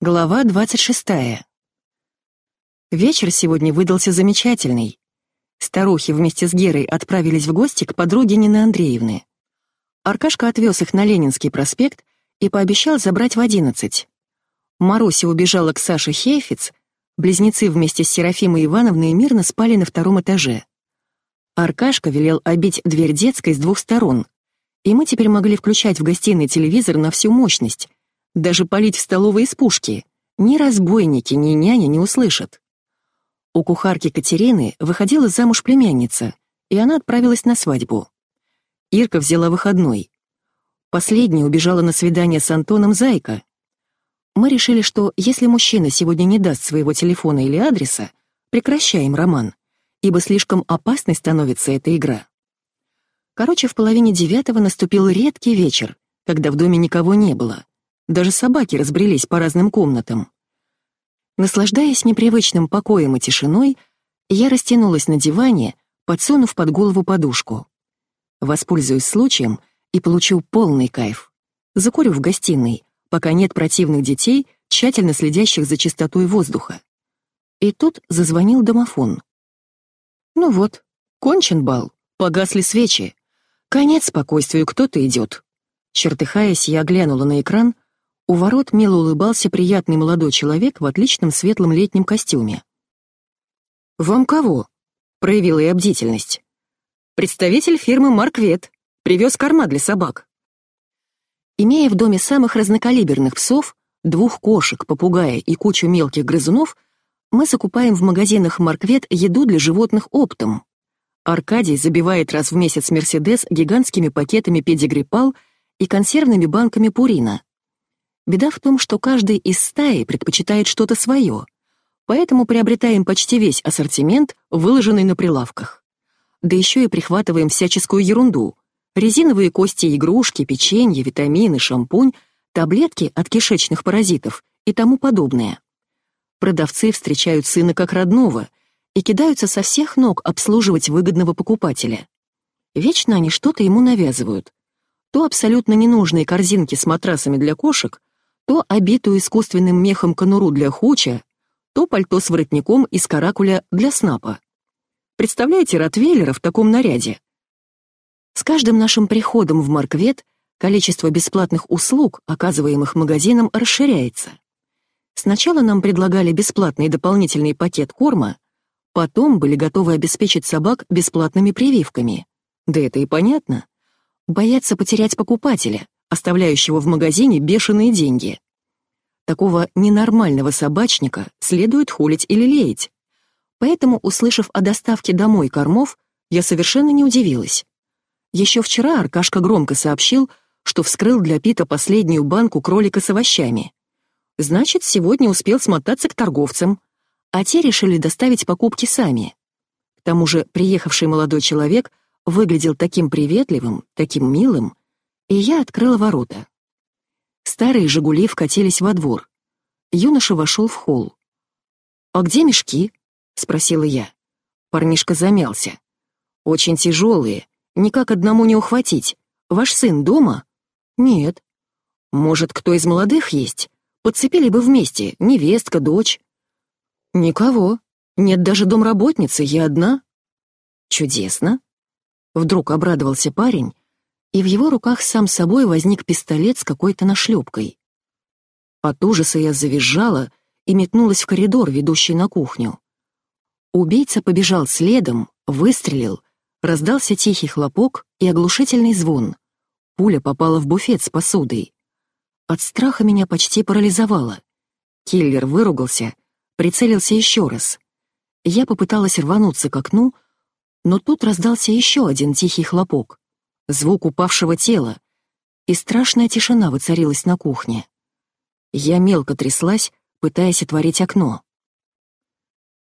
Глава 26. Вечер сегодня выдался замечательный. Старухи вместе с Герой отправились в гости к подруге Нины Андреевны. Аркашка отвез их на Ленинский проспект и пообещал забрать в одиннадцать. Маруся убежала к Саше Хейфиц, близнецы вместе с Серафимой Ивановной мирно спали на втором этаже. Аркашка велел обить дверь детской с двух сторон, и мы теперь могли включать в гостиной телевизор на всю мощность, даже полить в столовой из пушки. Ни разбойники, ни няня не услышат. У кухарки Катерины выходила замуж племянница, и она отправилась на свадьбу. Ирка взяла выходной. Последняя убежала на свидание с Антоном Зайка. Мы решили, что если мужчина сегодня не даст своего телефона или адреса, прекращаем роман, ибо слишком опасной становится эта игра. Короче, в половине девятого наступил редкий вечер, когда в доме никого не было. Даже собаки разбрелись по разным комнатам. Наслаждаясь непривычным покоем и тишиной, я растянулась на диване, подсунув под голову подушку. Воспользуюсь случаем и получу полный кайф. Закурю в гостиной, пока нет противных детей, тщательно следящих за чистотой воздуха. И тут зазвонил домофон. Ну вот, кончен бал, погасли свечи. Конец спокойствию, кто-то идет. Чертыхаясь, я глянула на экран, у ворот мило улыбался приятный молодой человек в отличном светлом летнем костюме. «Вам кого?» — проявила я бдительность. «Представитель фирмы «Марквет». Привез корма для собак». Имея в доме самых разнокалиберных псов, двух кошек, попугая и кучу мелких грызунов, мы закупаем в магазинах «Марквет» еду для животных оптом. Аркадий забивает раз в месяц «Мерседес» гигантскими пакетами педигрипал и консервными банками пурина. Беда в том, что каждый из стаи предпочитает что-то свое, поэтому приобретаем почти весь ассортимент, выложенный на прилавках. Да еще и прихватываем всяческую ерунду. Резиновые кости, игрушки, печенье, витамины, шампунь, таблетки от кишечных паразитов и тому подобное. Продавцы встречают сына как родного и кидаются со всех ног обслуживать выгодного покупателя. Вечно они что-то ему навязывают. То абсолютно ненужные корзинки с матрасами для кошек, то обитую искусственным мехом конуру для хуча, то пальто с воротником из каракуля для снапа. Представляете Ротвейлера в таком наряде? С каждым нашим приходом в Марквет количество бесплатных услуг, оказываемых магазином, расширяется. Сначала нам предлагали бесплатный дополнительный пакет корма, потом были готовы обеспечить собак бесплатными прививками. Да это и понятно. Боятся потерять покупателя, оставляющего в магазине бешеные деньги. Такого ненормального собачника следует холить или леять. Поэтому, услышав о доставке домой кормов, я совершенно не удивилась. Еще вчера Аркашка громко сообщил, что вскрыл для Пита последнюю банку кролика с овощами. Значит, сегодня успел смотаться к торговцам, а те решили доставить покупки сами. К тому же приехавший молодой человек выглядел таким приветливым, таким милым, и я открыла ворота. Старые «Жигули» вкатились во двор. Юноша вошел в холл. «А где мешки?» — спросила я. Парнишка замялся. «Очень тяжелые, никак одному не ухватить. Ваш сын дома?» «Нет». «Может, кто из молодых есть? Подцепили бы вместе, невестка, дочь». «Никого. Нет даже домработницы, я одна». «Чудесно». Вдруг обрадовался парень и в его руках сам собой возник пистолет с какой-то нашлепкой. От ужаса я завизжала и метнулась в коридор, ведущий на кухню. Убийца побежал следом, выстрелил, раздался тихий хлопок и оглушительный звон. Пуля попала в буфет с посудой. От страха меня почти парализовало. Киллер выругался, прицелился еще раз. Я попыталась рвануться к окну, но тут раздался еще один тихий хлопок звук упавшего тела, и страшная тишина воцарилась на кухне. Я мелко тряслась, пытаясь отворить окно.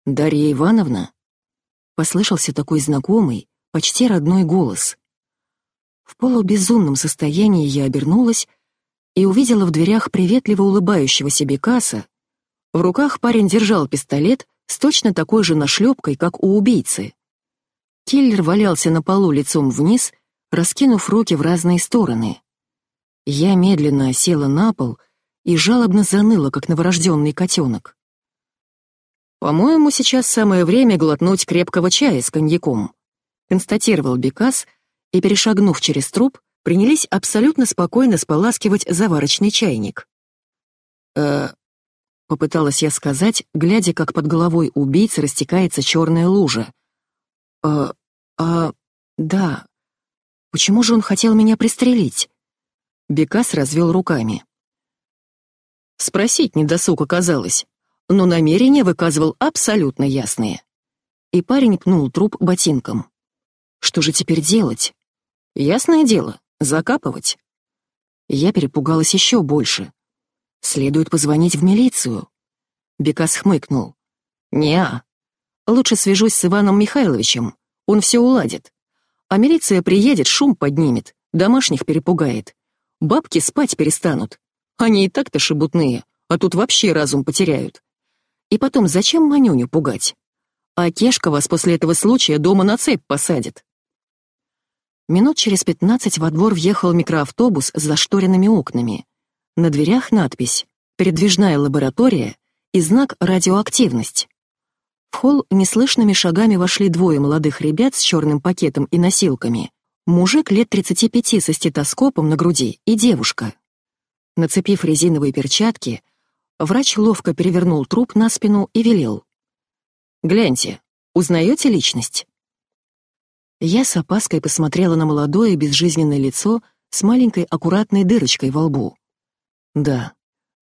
«Дарья Ивановна?» Послышался такой знакомый, почти родной голос. В полубезумном состоянии я обернулась и увидела в дверях приветливо улыбающегося Бекаса. В руках парень держал пистолет с точно такой же нашлепкой, как у убийцы. Киллер валялся на полу лицом вниз раскинув руки в разные стороны. Я медленно села на пол и жалобно заныла, как новорожденный котенок. «По-моему, сейчас самое время глотнуть крепкого чая с коньяком», констатировал Бекас и, перешагнув через труп, принялись абсолютно спокойно споласкивать заварочный чайник. «Э, Попыталась я сказать, глядя, как под головой убийцы растекается черная лужа. «А... а... да. Почему же он хотел меня пристрелить?» Бекас развел руками. Спросить недосуг оказалось, но намерения выказывал абсолютно ясные. И парень пнул труп ботинком. Что же теперь делать? Ясное дело, закапывать. Я перепугалась еще больше. Следует позвонить в милицию. Бекас хмыкнул. Неа. Лучше свяжусь с Иваном Михайловичем. Он все уладит. А милиция приедет, шум поднимет, домашних перепугает. Бабки спать перестанут. Они и так-то шебутные, а тут вообще разум потеряют. И потом, зачем Манюню пугать? А Кешка вас после этого случая дома на цепь посадит. Минут через пятнадцать во двор въехал микроавтобус с зашторенными окнами. На дверях надпись «Передвижная лаборатория» и знак «Радиоактивность». В холл неслышными шагами вошли двое молодых ребят с черным пакетом и носилками. Мужик лет 35 со стетоскопом на груди и девушка. Нацепив резиновые перчатки, врач ловко перевернул труп на спину и велел. «Гляньте, узнаете личность?» Я с опаской посмотрела на молодое безжизненное лицо с маленькой аккуратной дырочкой во лбу. Да,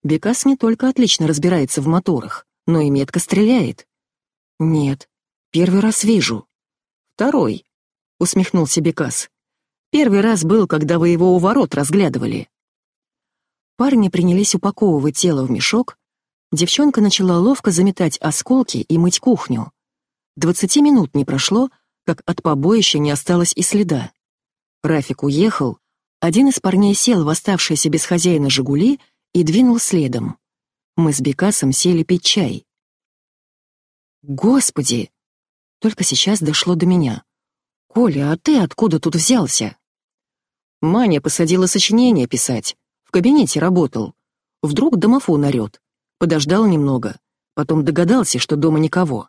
Бекас не только отлично разбирается в моторах, но и метко стреляет. Нет, первый раз вижу. Второй, усмехнулся Бекас. Первый раз был, когда вы его у ворот разглядывали. Парни принялись упаковывать тело в мешок, девчонка начала ловко заметать осколки и мыть кухню. Двадцати минут не прошло, как от побоища не осталось и следа. Рафик уехал, один из парней сел в оставшиеся без хозяина «Жигули» и двинул следом. Мы с Бекасом сели пить чай. Господи! Только сейчас дошло до меня. Коля, а ты откуда тут взялся? Маня посадила сочинение писать. В кабинете работал. Вдруг домофон орёт. Подождал немного. Потом догадался, что дома никого.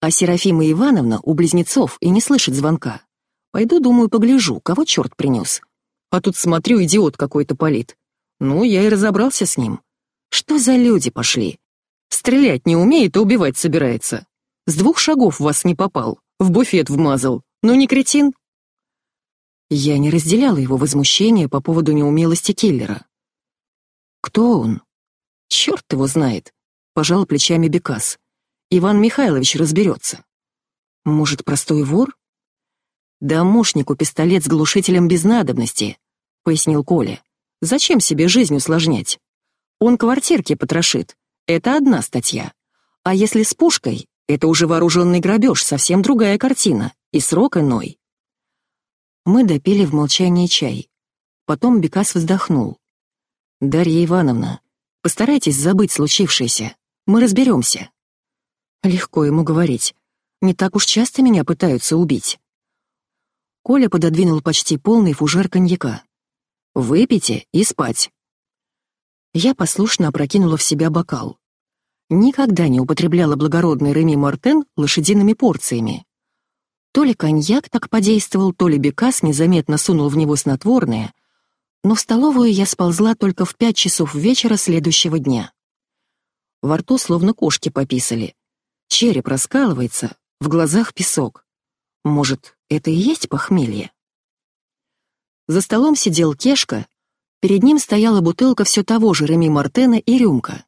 А Серафима Ивановна у близнецов и не слышит звонка. Пойду, думаю, погляжу, кого черт принес. А тут смотрю, идиот какой-то палит. Ну, я и разобрался с ним. Что за люди пошли? Стрелять не умеет, а убивать собирается. С двух шагов вас не попал, в буфет вмазал. Ну не кретин? Я не разделяла его возмущение по поводу неумелости киллера. Кто он? Черт его знает, пожал плечами Бекас. Иван Михайлович разберется. Может, простой вор? «Домушнику пистолет с глушителем без надобности», — пояснил Коля. «Зачем себе жизнь усложнять? Он квартирки потрошит. Это одна статья. А если с пушкой, это уже вооруженный грабеж, совсем другая картина, и срок иной». Мы допили в молчании чай. Потом Бекас вздохнул. «Дарья Ивановна, постарайтесь забыть случившееся. Мы разберемся». Легко ему говорить. Не так уж часто меня пытаются убить. Коля пододвинул почти полный фужер коньяка. «Выпейте и спать». Я послушно опрокинула в себя бокал. Никогда не употребляла благородный Реми Мартен лошадиными порциями. То ли коньяк так подействовал, то ли Бекас незаметно сунул в него снотворное, но в столовую я сползла только в пять часов вечера следующего дня. Во рту словно кошки пописали. Череп раскалывается, в глазах песок. Может, это и есть похмелье? За столом сидел Кешка, перед ним стояла бутылка все того же Реми Мартена и рюмка.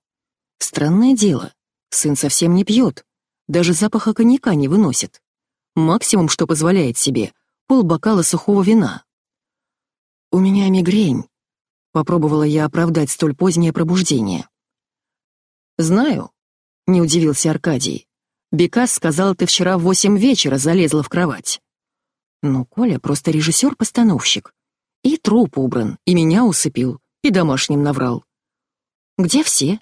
Странное дело, сын совсем не пьет, даже запаха коньяка не выносит. Максимум, что позволяет себе, полбокала сухого вина. «У меня мигрень», — попробовала я оправдать столь позднее пробуждение. «Знаю», — не удивился Аркадий. Бекас сказал, ты вчера в восемь вечера залезла в кровать. Ну, Коля просто режиссер-постановщик. И труп убран, и меня усыпил, и домашним наврал. Где все?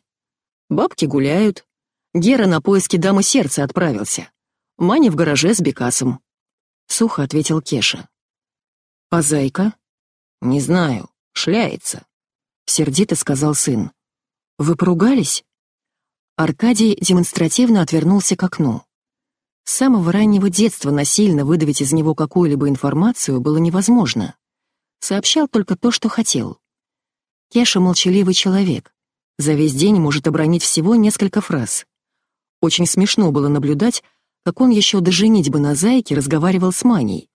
Бабки гуляют. Гера на поиски дамы сердца отправился. Маня в гараже с Бекасом. Сухо ответил Кеша. А зайка? Не знаю, шляется. Сердито сказал сын. Вы поругались?» Аркадий демонстративно отвернулся к окну. С самого раннего детства насильно выдавить из него какую-либо информацию было невозможно. Сообщал только то, что хотел. Кеша молчаливый человек. За весь день может обронить всего несколько фраз. Очень смешно было наблюдать, как он еще до женитьбы на зайке разговаривал с Маней.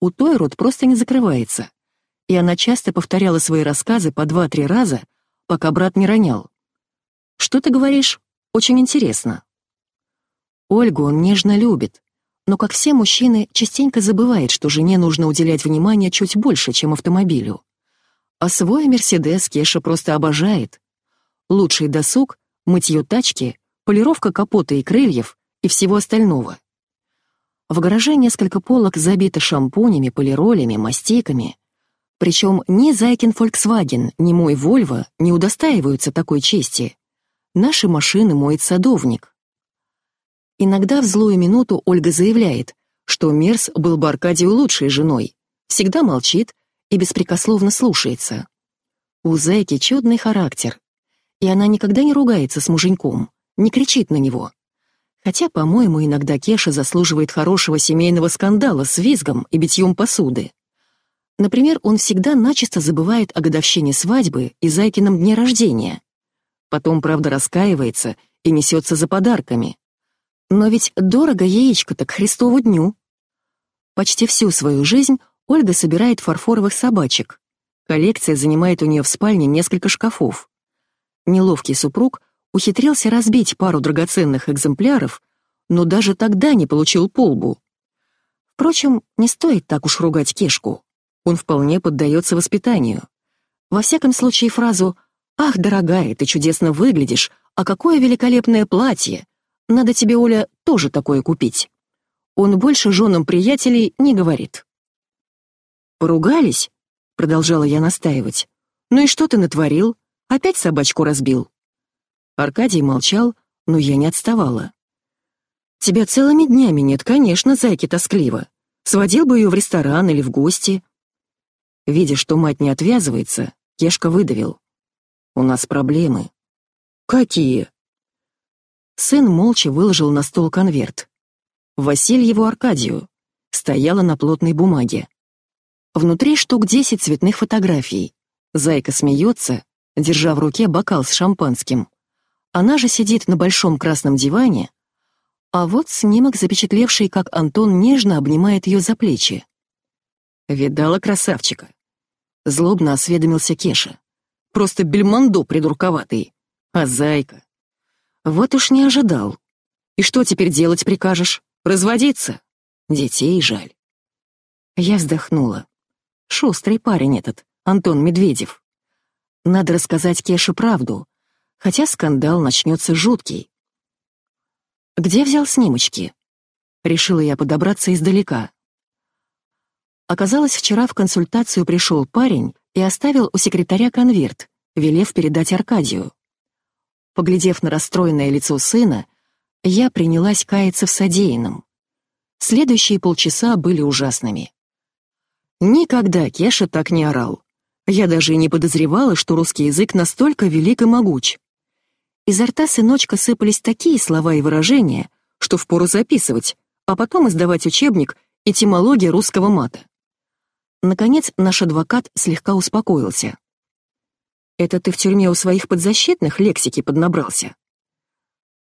У той рот просто не закрывается, и она часто повторяла свои рассказы по два-три раза, пока брат не ронял. «Что ты говоришь? Очень интересно». Ольгу он нежно любит, но, как все мужчины, частенько забывает, что жене нужно уделять внимание чуть больше, чем автомобилю. А свой «Мерседес» Кеша просто обожает. Лучший досуг — мытье тачки, полировка капота и крыльев и всего остального. В гараже несколько полок забито шампунями, полиролями, мастиками. Причем ни Зайкин Volkswagen, ни мой Volvo не удостаиваются такой чести. Наши машины моет садовник. Иногда в злую минуту Ольга заявляет, что Мерс был бы Аркадию лучшей женой, всегда молчит и беспрекословно слушается. У зайки чудный характер, и она никогда не ругается с муженьком, не кричит на него. Хотя, по-моему, иногда Кеша заслуживает хорошего семейного скандала с визгом и битьем посуды. Например, он всегда начисто забывает о годовщине свадьбы и Зайкином дне рождения. Потом, правда, раскаивается и несется за подарками. Но ведь дорого яичко-то к Христову дню. Почти всю свою жизнь Ольга собирает фарфоровых собачек. Коллекция занимает у нее в спальне несколько шкафов. Неловкий супруг ухитрился разбить пару драгоценных экземпляров, но даже тогда не получил полбу. Впрочем, не стоит так уж ругать Кешку. Он вполне поддается воспитанию. Во всяком случае, фразу «Ах, дорогая, ты чудесно выглядишь, а какое великолепное платье!» Надо тебе, Оля, тоже такое купить. Он больше женам приятелей не говорит. «Поругались?» — продолжала я настаивать. «Ну и что ты натворил? Опять собачку разбил?» Аркадий молчал, но я не отставала. «Тебя целыми днями нет, конечно, зайки тоскливо. Сводил бы ее в ресторан или в гости». Видя, что мать не отвязывается, Кешка выдавил. «У нас проблемы». «Какие?» Сын молча выложил на стол конверт. Васильеву Аркадию. Стояла на плотной бумаге. Внутри штук десять цветных фотографий. Зайка смеется, держа в руке бокал с шампанским. Она же сидит на большом красном диване, а вот снимок, запечатлевший, как Антон нежно обнимает ее за плечи. «Видала красавчика?» Злобно осведомился Кеша. «Просто бельмондо придурковатый. А зайка? Вот уж не ожидал. И что теперь делать прикажешь? Разводиться? Детей жаль. Я вздохнула. Шустрый парень этот, Антон Медведев. Надо рассказать Кеше правду, хотя скандал начнется жуткий. Где взял снимочки? Решила я подобраться издалека. Оказалось, вчера в консультацию пришел парень и оставил у секретаря конверт, велев передать Аркадию. Поглядев на расстроенное лицо сына, я принялась каяться в содеянном. Следующие полчаса были ужасными. Никогда Кеша так не орал. Я даже и не подозревала, что русский язык настолько велик и могуч. Изо рта сыночка сыпались такие слова и выражения, что впору записывать, а потом издавать учебник «Этимология русского мата». Наконец, наш адвокат слегка успокоился. Это ты в тюрьме у своих подзащитных лексики поднабрался?»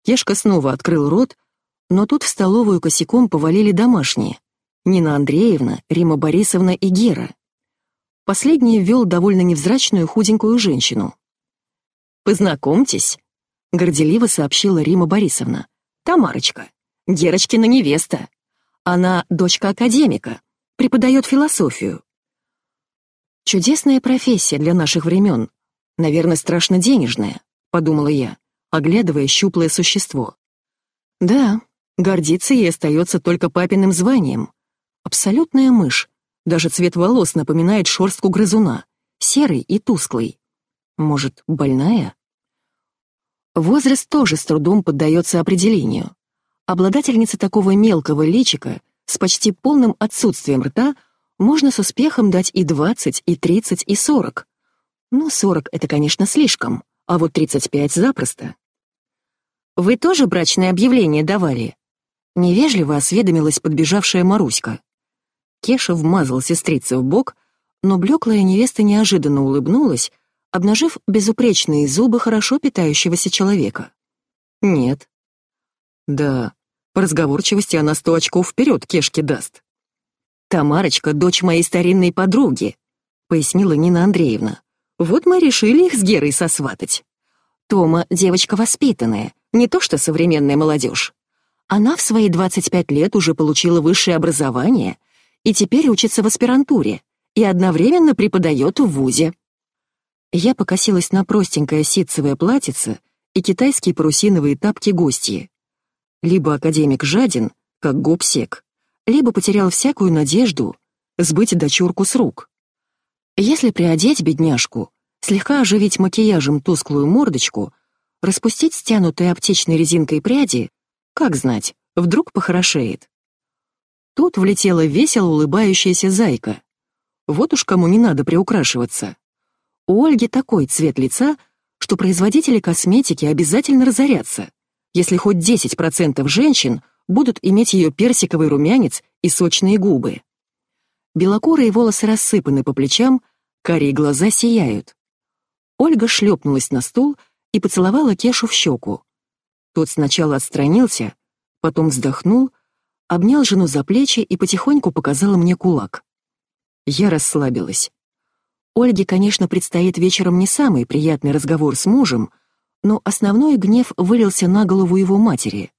Кешка снова открыл рот, но тут в столовую косяком повалили домашние. Нина Андреевна, Рима Борисовна и Гера. Последний ввел довольно невзрачную худенькую женщину. «Познакомьтесь», — горделиво сообщила Рима Борисовна. «Тамарочка, Герочкина невеста. Она дочка академика, преподает философию. Чудесная профессия для наших времен, Наверное, страшно денежная, подумала я, оглядывая щуплое существо. Да, гордиться ей остается только папиным званием. Абсолютная мышь. Даже цвет волос напоминает шорстку грызуна, серый и тусклый. Может, больная? Возраст тоже с трудом поддается определению. Обладательница такого мелкого личика с почти полным отсутствием рта можно с успехом дать и 20, и 30, и 40. Ну, 40 — это, конечно, слишком, а вот 35 запросто. «Вы тоже брачное объявление давали?» Невежливо осведомилась подбежавшая Маруська. Кеша вмазал сестрице в бок, но блеклая невеста неожиданно улыбнулась, обнажив безупречные зубы хорошо питающегося человека. «Нет». «Да, по разговорчивости она сто очков вперед Кешке даст». «Тамарочка — дочь моей старинной подруги», — пояснила Нина Андреевна. «Вот мы решили их с Герой сосватать. Тома — девочка воспитанная, не то что современная молодежь. Она в свои 25 лет уже получила высшее образование и теперь учится в аспирантуре и одновременно преподает в ВУЗе. Я покосилась на простенькое ситцевое платьице и китайские парусиновые тапки гостьи. Либо академик жаден, как гопсек, либо потерял всякую надежду сбыть дочурку с рук. Если приодеть бедняжку, слегка оживить макияжем тусклую мордочку, распустить стянутые аптечной резинкой пряди, как знать, вдруг похорошеет. Тут влетела весело улыбающаяся зайка. Вот уж кому не надо приукрашиваться. У Ольги такой цвет лица, что производители косметики обязательно разорятся, если хоть 10% женщин будут иметь ее персиковый румянец и сочные губы. Белокурые волосы рассыпаны по плечам, карие глаза сияют. Ольга шлепнулась на стул и поцеловала Кешу в щеку. Тот сначала отстранился, потом вздохнул, обнял жену за плечи и потихоньку показал мне кулак. Я расслабилась. Ольге, конечно, предстоит вечером не самый приятный разговор с мужем, но основной гнев вылился на голову его матери.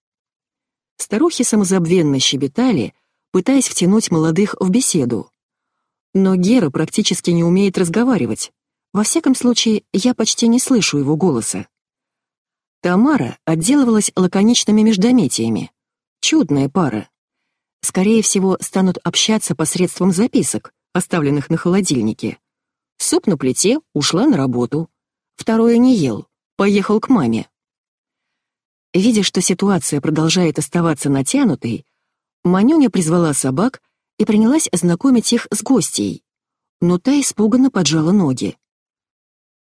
Старухи самозабвенно щебетали, пытаясь втянуть молодых в беседу. Но Гера практически не умеет разговаривать. Во всяком случае, я почти не слышу его голоса. Тамара отделывалась лаконичными междометиями. Чудная пара. Скорее всего, станут общаться посредством записок, оставленных на холодильнике. Суп на плите, ушла на работу. Второе не ел, поехал к маме. Видя, что ситуация продолжает оставаться натянутой, Манюня призвала собак и принялась знакомить их с гостьей. Но та испуганно поджала ноги.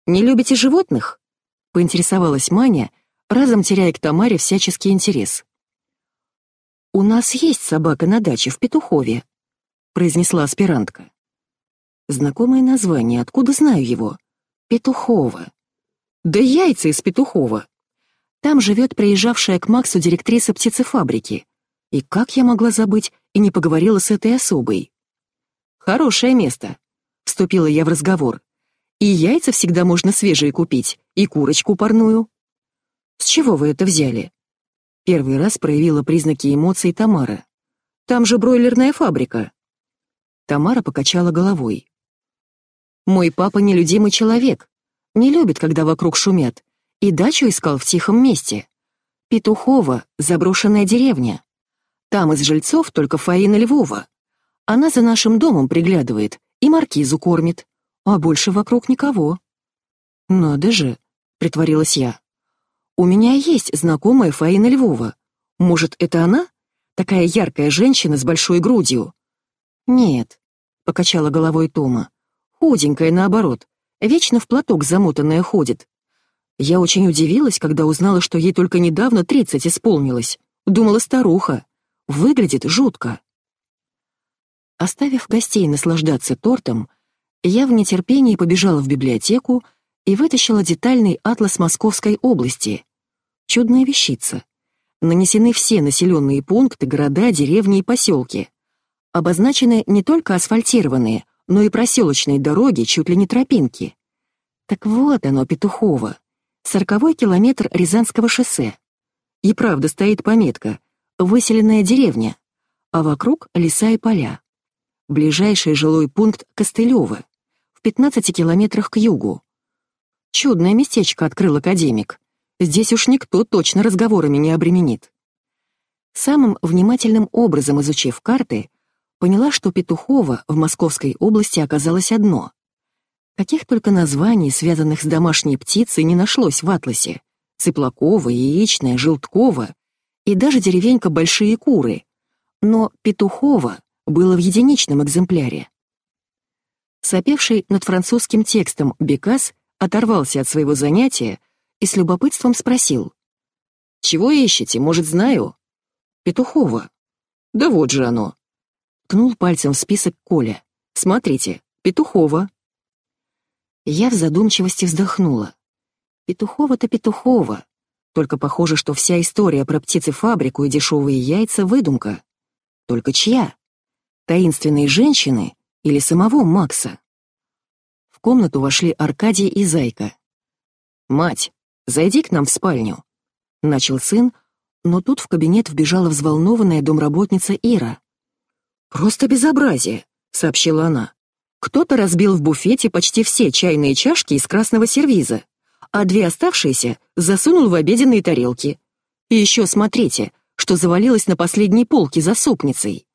«Не любите животных?» — поинтересовалась Маня, разом теряя к Тамаре всяческий интерес. «У нас есть собака на даче в Петухове», — произнесла аспирантка. Знакомое название, откуда знаю его? Петухова. Да яйца из Петухова. Там живет приезжавшая к Максу директриса птицефабрики. И как я могла забыть и не поговорила с этой особой? Хорошее место. Вступила я в разговор. И яйца всегда можно свежие купить, и курочку парную. «С чего вы это взяли?» Первый раз проявила признаки эмоций Тамара. «Там же бройлерная фабрика». Тамара покачала головой. «Мой папа нелюдимый человек. Не любит, когда вокруг шумят. И дачу искал в тихом месте. Петухова — заброшенная деревня. Там из жильцов только Фаина Львова. Она за нашим домом приглядывает и маркизу кормит, а больше вокруг никого». «Надо же», — притворилась я. У меня есть знакомая Фаина Львова. Может, это она? Такая яркая женщина с большой грудью. Нет, покачала головой Тома. Худенькая, наоборот. Вечно в платок замотанная ходит. Я очень удивилась, когда узнала, что ей только недавно тридцать исполнилось. Думала, старуха. Выглядит жутко. Оставив гостей наслаждаться тортом, я в нетерпении побежала в библиотеку и вытащила детальный атлас Московской области, Чудная вещица. Нанесены все населенные пункты, города, деревни и поселки. Обозначены не только асфальтированные, но и проселочные дороги, чуть ли не тропинки. Так вот оно, Петухово. Сороковой километр Рязанского шоссе. И правда стоит пометка «Выселенная деревня», а вокруг леса и поля. Ближайший жилой пункт Костылёво, в 15 километрах к югу. Чудное местечко открыл академик. Здесь уж никто точно разговорами не обременит. Самым внимательным образом изучив карты, поняла, что Петухово в Московской области оказалось одно. Каких только названий, связанных с домашней птицей, не нашлось в атласе. Цыплакова, Яичная, Желткова и даже деревенька Большие Куры. Но Петухово было в единичном экземпляре. Сопевший над французским текстом Бекас оторвался от своего занятия и с любопытством спросил. «Чего ищете, может, знаю?» «Петухова». «Да вот же оно». Ткнул пальцем в список Коля. «Смотрите, Петухова». Я в задумчивости вздохнула. Петухова-то Петухова. Только похоже, что вся история про птицефабрику и дешевые яйца — выдумка. Только чья? Таинственные женщины или самого Макса? В комнату вошли Аркадий и Зайка. «Мать, зайди к нам в спальню», — начал сын, но тут в кабинет вбежала взволнованная домработница Ира. «Просто безобразие», — сообщила она. «Кто-то разбил в буфете почти все чайные чашки из красного сервиза, а две оставшиеся засунул в обеденные тарелки. И еще смотрите, что завалилось на последней полке за супницей».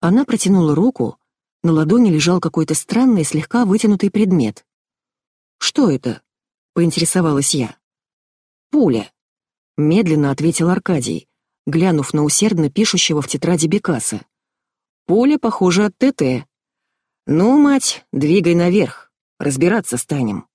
Она протянула руку, на ладони лежал какой-то странный, слегка вытянутый предмет. «Что это?» поинтересовалась я. «Пуля», — медленно ответил Аркадий, глянув на усердно пишущего в тетради Бекаса. «Пуля, похоже, от ТТ. Ну, мать, двигай наверх, разбираться станем».